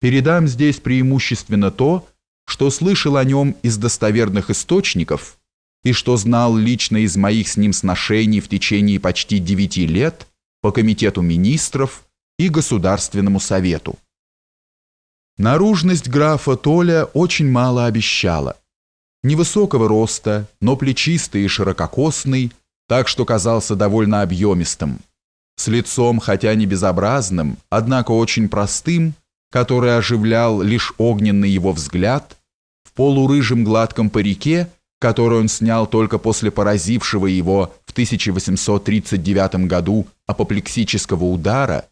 передам здесь преимущественно то, что слышал о нем из достоверных источников и что знал лично из моих с ним сношений в течение почти девяти лет по Комитету министров и Государственному совету. Наружность графа Толя очень мало обещала. Невысокого роста, но плечистый и ширококосный, так что казался довольно объемистым. С лицом, хотя не безобразным, однако очень простым, который оживлял лишь огненный его взгляд, в полурыжем гладком парике, который он снял только после поразившего его в 1839 году апоплексического удара,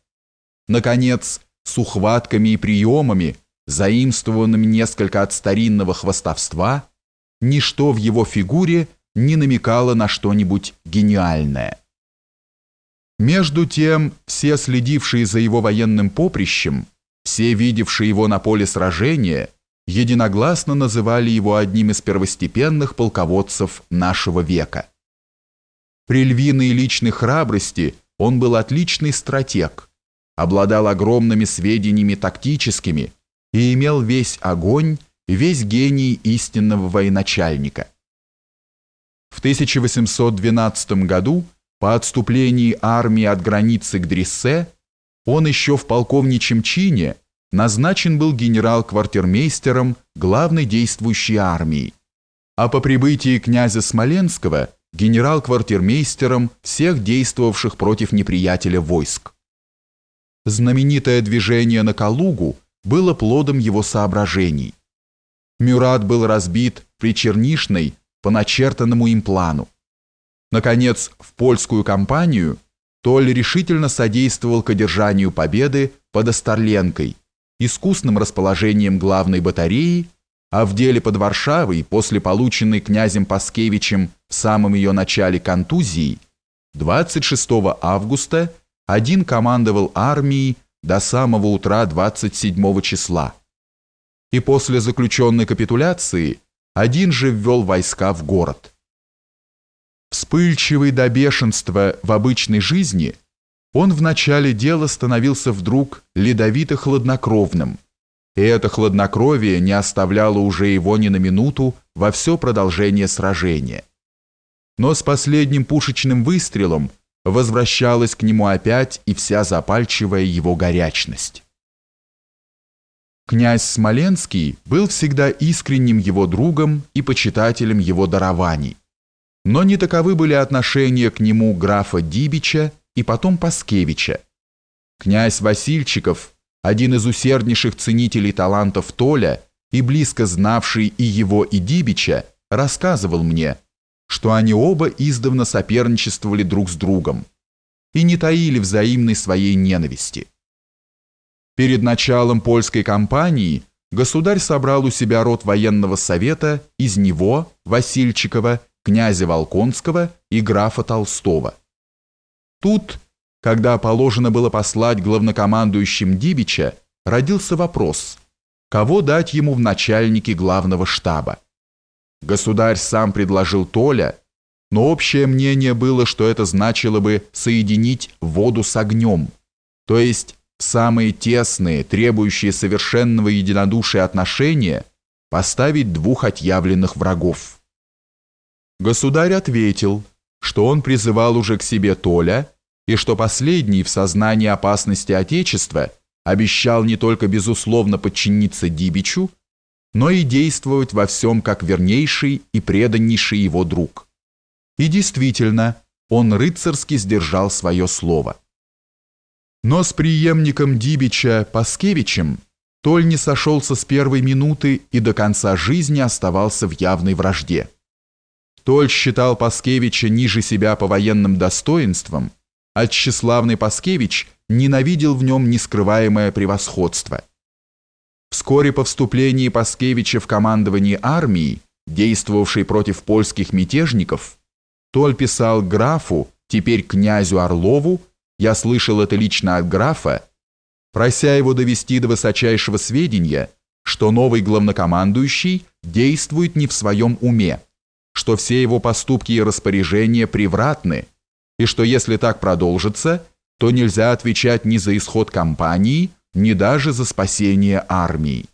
наконец, с ухватками и приемами, заимствованными несколько от старинного хвостовства, ничто в его фигуре не намекало на что-нибудь гениальное. Между тем, все следившие за его военным поприщем, все видевшие его на поле сражения, единогласно называли его одним из первостепенных полководцев нашего века. При львиной личной храбрости он был отличный стратег, обладал огромными сведениями тактическими и имел весь огонь, весь гений истинного военачальника. В 1812 году по отступлении армии от границы к Дриссе он еще в полковничьем чине назначен был генерал-квартирмейстером главной действующей армии, а по прибытии князя Смоленского генерал-квартирмейстером всех действовавших против неприятеля войск. Знаменитое движение на Калугу было плодом его соображений. Мюрат был разбит при Чернишной по начертанному им плану. Наконец, в польскую кампанию Толь решительно содействовал к одержанию победы под Остарленкой, искусным расположением главной батареи, а в деле под Варшавой, после полученной князем Паскевичем в самом ее начале контузии, 26 августа один командовал армией до самого утра 27 числа. И после заключенной капитуляции один же ввел войска в город. Вспыльчивый до бешенства в обычной жизни, он в начале дела становился вдруг ледовито-хладнокровным, и это хладнокровие не оставляло уже его ни на минуту во все продолжение сражения. Но с последним пушечным выстрелом возвращалась к нему опять и вся запальчивая его горячность. Князь Смоленский был всегда искренним его другом и почитателем его дарований. Но не таковы были отношения к нему графа Дибича и потом Паскевича. Князь Васильчиков, один из усерднейших ценителей талантов Толя и близко знавший и его, и Дибича, рассказывал мне, что они оба издавна соперничествовали друг с другом и не таили взаимной своей ненависти. Перед началом польской кампании государь собрал у себя род военного совета из него, Васильчикова, князя Волконского и графа Толстого. Тут, когда положено было послать главнокомандующим Дибича, родился вопрос, кого дать ему в начальники главного штаба. Государь сам предложил Толя, но общее мнение было, что это значило бы соединить воду с огнем, то есть самые тесные, требующие совершенного единодушия отношения, поставить двух отъявленных врагов. Государь ответил, что он призывал уже к себе Толя, и что последний в сознании опасности Отечества обещал не только безусловно подчиниться Дибичу, но и действовать во всем как вернейший и преданнейший его друг. И действительно, он рыцарски сдержал свое слово. Но с преемником Дибича Паскевичем Толь не сошелся с первой минуты и до конца жизни оставался в явной вражде. Толь считал Паскевича ниже себя по военным достоинствам, а тщеславный Паскевич ненавидел в нем нескрываемое превосходство. Вскоре по вступлении Паскевича в командование армии, действовавшей против польских мятежников, Толь писал графу, теперь князю Орлову, я слышал это лично от графа, прося его довести до высочайшего сведения, что новый главнокомандующий действует не в своем уме, что все его поступки и распоряжения превратны, и что если так продолжится, то нельзя отвечать ни за исход кампании, ни даже за спасение армии.